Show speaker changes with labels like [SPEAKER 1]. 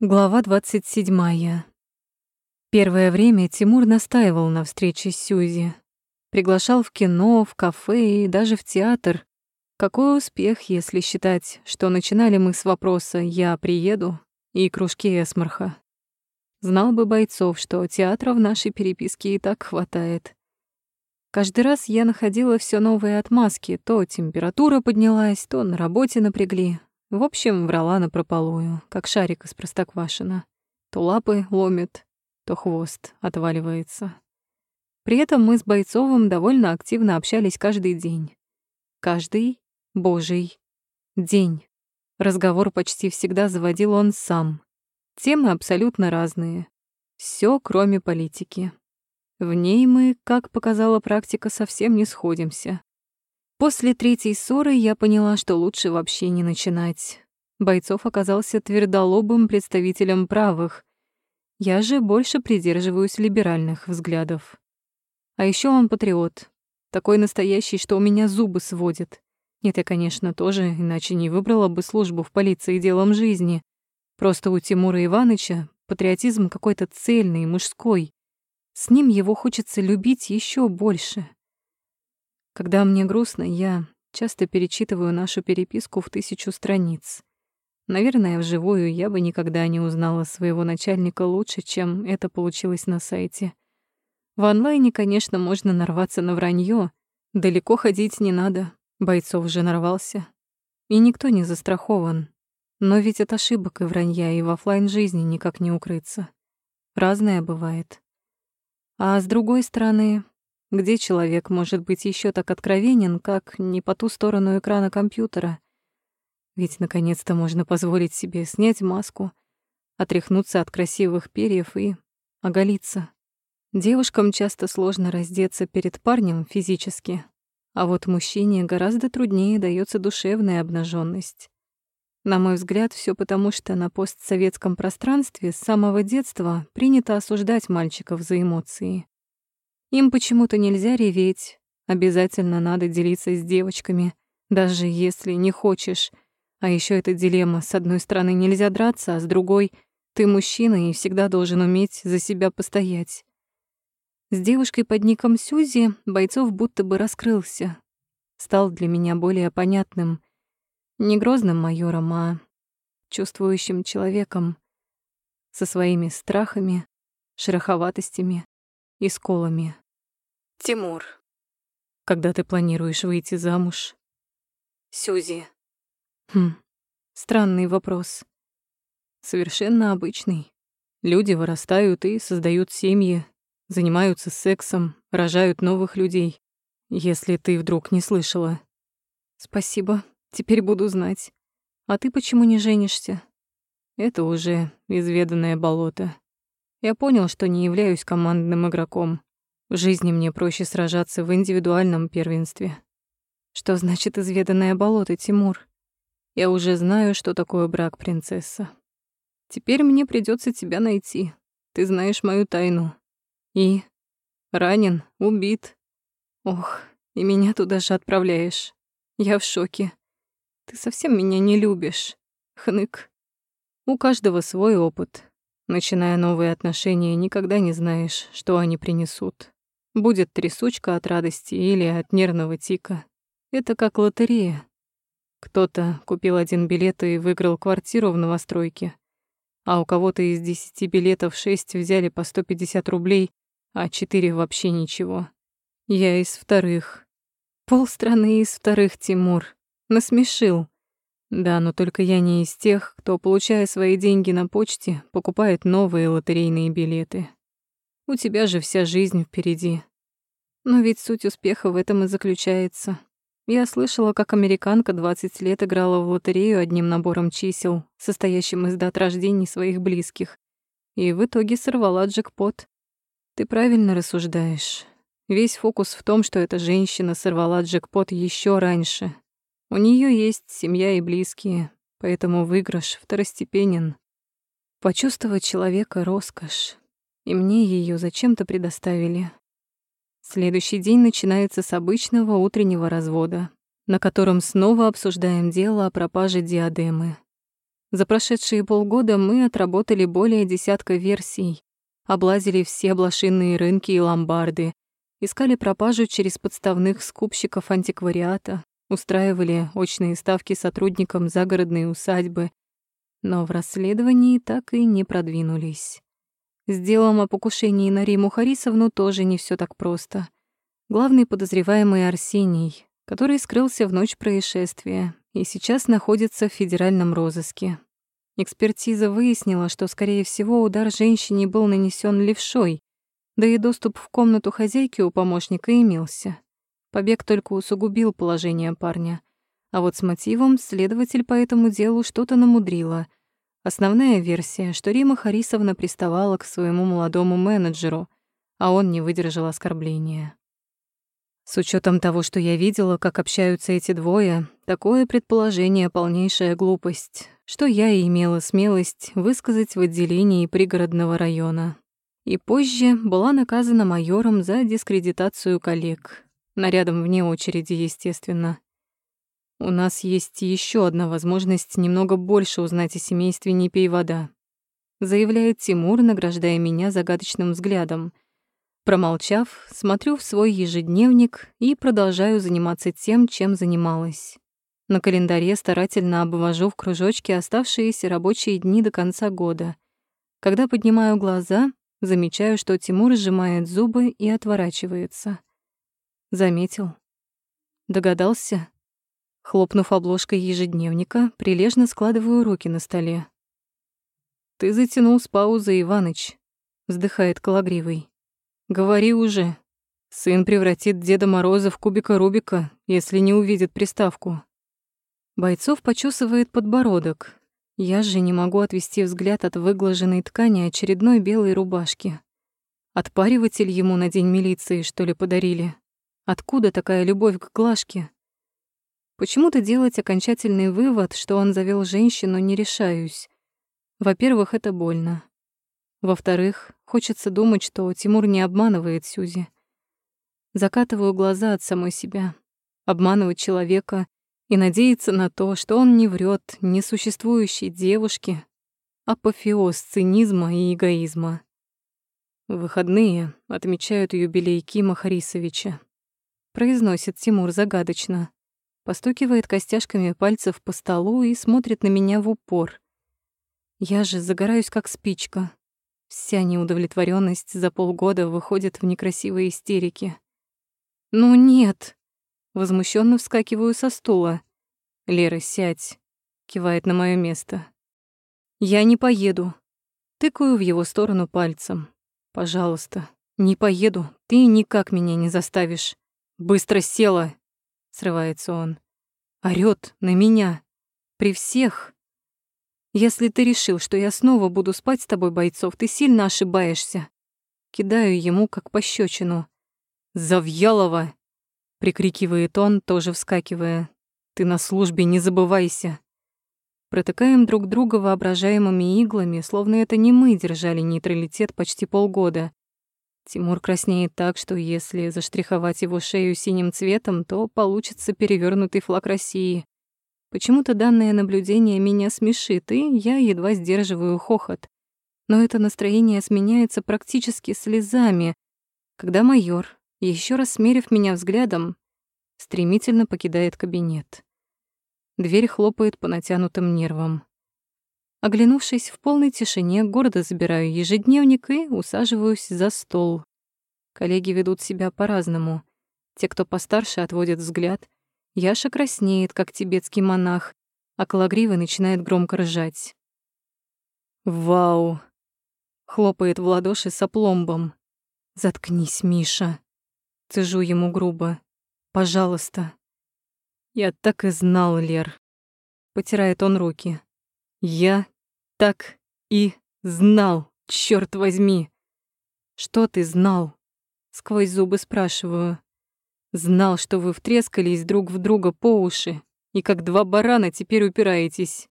[SPEAKER 1] Глава 27. Первое время Тимур настаивал на встрече с Сюзи. Приглашал в кино, в кафе и даже в театр. Какой успех, если считать, что начинали мы с вопроса «я приеду» и кружки эсмарха. Знал бы бойцов, что театра в нашей переписке и так хватает. Каждый раз я находила все новые отмазки. То температура поднялась, то на работе напрягли, в общем, врала напропалую, как шарик из простоквашина. То лапы ломит, то хвост отваливается. При этом мы с Бойцовым довольно активно общались каждый день. Каждый божий день. Разговор почти всегда заводил он сам. Темы абсолютно разные. Все, кроме политики. В ней мы, как показала практика, совсем не сходимся. После третьей ссоры я поняла, что лучше вообще не начинать. Бойцов оказался твердолобым представителем правых. Я же больше придерживаюсь либеральных взглядов. А еще он патриот. Такой настоящий, что у меня зубы сводит. Нет, я, конечно, тоже, иначе не выбрала бы службу в полиции делом жизни. Просто у Тимура Ивановича патриотизм какой-то цельный, мужской. С ним его хочется любить еще больше. Когда мне грустно, я часто перечитываю нашу переписку в тысячу страниц. Наверное, вживую я бы никогда не узнала своего начальника лучше, чем это получилось на сайте. В онлайне, конечно, можно нарваться на вранье. Далеко ходить не надо, бойцов уже нарвался. И никто не застрахован. Но ведь от ошибок и вранья и в офлайн жизни никак не укрыться. Разное бывает. А с другой стороны, где человек может быть еще так откровенен, как не по ту сторону экрана компьютера? Ведь наконец-то можно позволить себе снять маску, отряхнуться от красивых перьев и оголиться. Девушкам часто сложно раздеться перед парнем физически, а вот мужчине гораздо труднее дается душевная обнаженность. На мой взгляд, все потому, что на постсоветском пространстве с самого детства принято осуждать мальчиков за эмоции. Им почему-то нельзя реветь, обязательно надо делиться с девочками, даже если не хочешь. А еще эта дилемма. С одной стороны, нельзя драться, а с другой — ты мужчина и всегда должен уметь за себя постоять. С девушкой под ником Сюзи Бойцов будто бы раскрылся. Стал для меня более понятным. Не грозным майором, а чувствующим человеком. Со своими страхами, шероховатостями и сколами.
[SPEAKER 2] Тимур.
[SPEAKER 1] Когда ты планируешь выйти замуж?
[SPEAKER 2] Сюзи.
[SPEAKER 1] Хм, странный вопрос. Совершенно обычный. Люди вырастают и создают семьи, занимаются сексом, рожают новых людей. Если ты вдруг не слышала. Спасибо, теперь буду знать. А ты почему не женишься? Это уже изведанное болото. Я понял, что не являюсь командным игроком. В жизни мне проще сражаться в индивидуальном первенстве. Что значит изведанное болото, Тимур? Я уже знаю, что такое брак, принцесса. Теперь мне придется тебя найти. Ты знаешь мою тайну. И ранен, убит. Ох, и меня туда же отправляешь. Я в шоке. Ты совсем меня не любишь. Хнык. У каждого свой опыт. Начиная новые отношения, никогда не знаешь, что они принесут. Будет трясучка от радости или от нервного тика. Это как лотерея. Кто-то купил один билет и выиграл квартиру в новостройке, а у кого-то из десяти билетов шесть взяли по 150 рублей, а четыре вообще ничего. Я из вторых. Полстраны из вторых, Тимур. Насмешил. Да, но только я не из тех, кто, получая свои деньги на почте, покупает новые лотерейные билеты. У тебя же вся жизнь впереди. Но ведь суть успеха в этом и заключается. Я слышала, как американка 20 лет играла в лотерею одним набором чисел, состоящим из дат рождений своих близких, и в итоге сорвала джекпот. Ты правильно рассуждаешь. Весь фокус в том, что эта женщина сорвала джекпот еще раньше. У нее есть семья и близкие, поэтому выигрыш второстепенен. Почувствовать человека — роскошь и мне ее зачем-то предоставили. Следующий день начинается с обычного утреннего развода, на котором снова обсуждаем дело о пропаже диадемы. За прошедшие полгода мы отработали более десятка версий, облазили все блошиные рынки и ломбарды, искали пропажу через подставных скупщиков антиквариата, устраивали очные ставки сотрудникам загородной усадьбы, но в расследовании так и не продвинулись. С делом о покушении на Риму Харисовну тоже не все так просто. Главный подозреваемый Арсений, который скрылся в ночь происшествия и сейчас находится в федеральном розыске. Экспертиза выяснила, что, скорее всего, удар женщине был нанесен левшой, да и доступ в комнату хозяйки у помощника имелся. Побег только усугубил положение парня. А вот с мотивом следователь по этому делу что-то намудрила. Основная версия, что Рима Харисовна приставала к своему молодому менеджеру, а он не выдержал оскорбления. С учетом того, что я видела, как общаются эти двое, такое предположение — полнейшая глупость, что я и имела смелость высказать в отделении пригородного района. И позже была наказана майором за дискредитацию коллег. Нарядом вне очереди, естественно. У нас есть еще одна возможность немного больше узнать о семействе «Не пей вода», заявляет Тимур, награждая меня загадочным взглядом. Промолчав, смотрю в свой ежедневник и продолжаю заниматься тем, чем занималась. На календаре старательно обвожу в кружочке оставшиеся рабочие дни до конца года. Когда поднимаю глаза, замечаю, что Тимур сжимает зубы и отворачивается. Заметил. Догадался? Хлопнув обложкой ежедневника, прилежно складываю руки на столе. «Ты затянул с паузой, Иваныч», — вздыхает Калагривый. «Говори уже. Сын превратит Деда Мороза в кубика Рубика, если не увидит приставку». Бойцов почесывает подбородок. Я же не могу отвести взгляд от выглаженной ткани очередной белой рубашки. Отпариватель ему на день милиции, что ли, подарили? Откуда такая любовь к Глашке? Почему-то делать окончательный вывод, что он завел женщину, не решаюсь. Во-первых, это больно. Во-вторых, хочется думать, что Тимур не обманывает Сюзи. Закатываю глаза от самой себя. Обманывать человека и надеяться на то, что он не врет несуществующей девушке. Апофеоз цинизма и эгоизма. В выходные отмечают юбилей Кима Харисовича. Произносит Тимур загадочно постукивает костяшками пальцев по столу и смотрит на меня в упор. Я же загораюсь как спичка. Вся неудовлетворенность за полгода выходит в некрасивые истерики. «Ну нет!» Возмущенно вскакиваю со стула. «Лера, сядь!» Кивает на мое место. «Я не поеду!» Тыкаю в его сторону пальцем. «Пожалуйста, не поеду, ты никак меня не заставишь. Быстро села!» срывается он. Орёт на меня. При всех. Если ты решил, что я снова буду спать с тобой, бойцов, ты сильно ошибаешься. Кидаю ему как пощечину. «Завьялова!» — прикрикивает он, тоже вскакивая. «Ты на службе, не забывайся!» Протыкаем друг друга воображаемыми иглами, словно это не мы держали нейтралитет почти полгода. Тимур краснеет так, что если заштриховать его шею синим цветом, то получится перевернутый флаг России. Почему-то данное наблюдение меня смешит, и я едва сдерживаю хохот. Но это настроение сменяется практически слезами, когда майор, еще раз смерив меня взглядом, стремительно покидает кабинет. Дверь хлопает по натянутым нервам. Оглянувшись в полной тишине, гордо забираю ежедневник и усаживаюсь за стол. Коллеги ведут себя по-разному. Те, кто постарше, отводят взгляд. Яша краснеет, как тибетский монах, а Калагрива начинает громко ржать. «Вау!» — хлопает в ладоши с опломбом. «Заткнись, Миша!» — цежу ему грубо. «Пожалуйста!» «Я так и знал, Лер!» — потирает он руки. Я так и знал, черт возьми. Что ты знал? Сквозь зубы спрашиваю. Знал, что вы втрескались друг в друга по уши и как два барана теперь упираетесь.